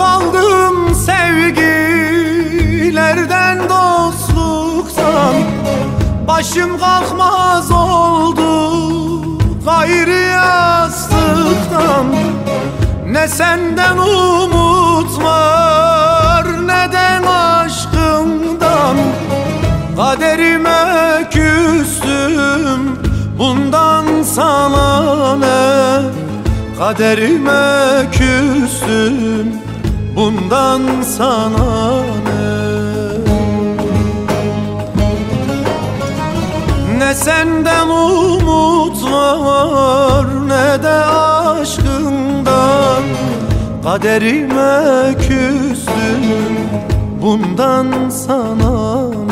kaldım sevgilerden dostluktan. Başım kalkmaz oldu gayrı yastıktan. Ne senden umut var ne de aşkından Kaderime küstüm bundan sana ne? Kaderime küstüm bundan sana ne? Ne senden umut var ne de aşkından. Kaderime küstüm bundan sana ne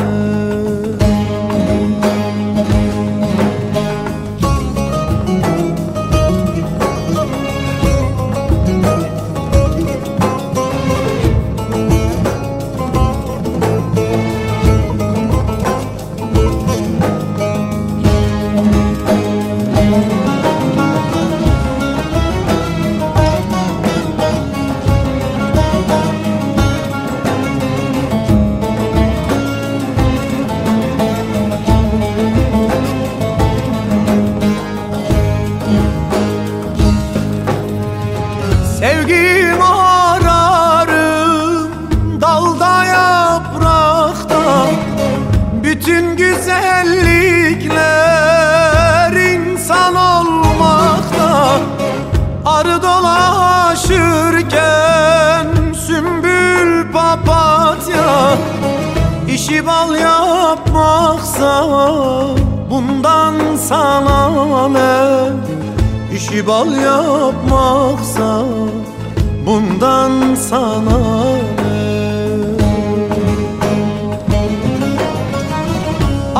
dalda yaprakta Bütün güzellikler insan olmakta. Arı dolaşırken sümbül papatya İşi bal yapmaksa bundan sana ne? İşi bal yapmaksa bundan sana ne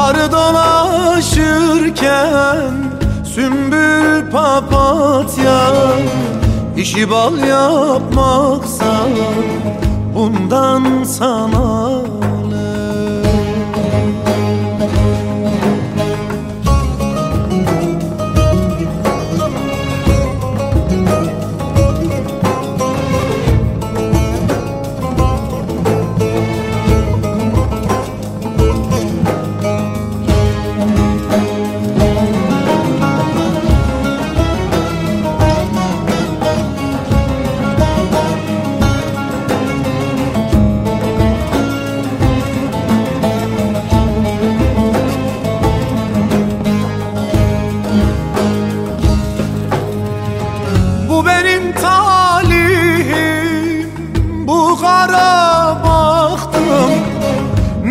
Arı dolaşırken sümbül papatya İşi bal yapmaksa bundan sana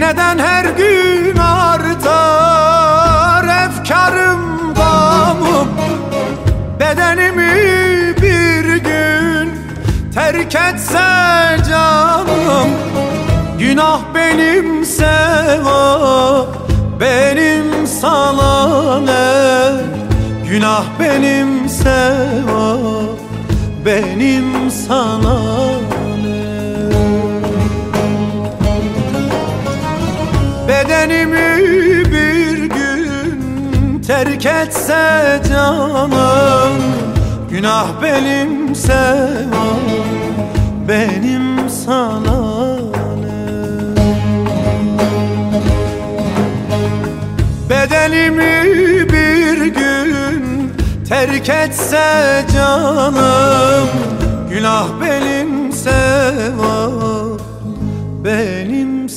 Neden her gün artar Efkarım gamım Bedenimi bir gün Terk etse canım Günah benim sevap Benim sana ne? Günah benim sevap Benim sana Bedenimi bir gün terk etse canım Günah benim sevap Benim sana Bedenimi bir gün terk etse canım Günah benim sevap benim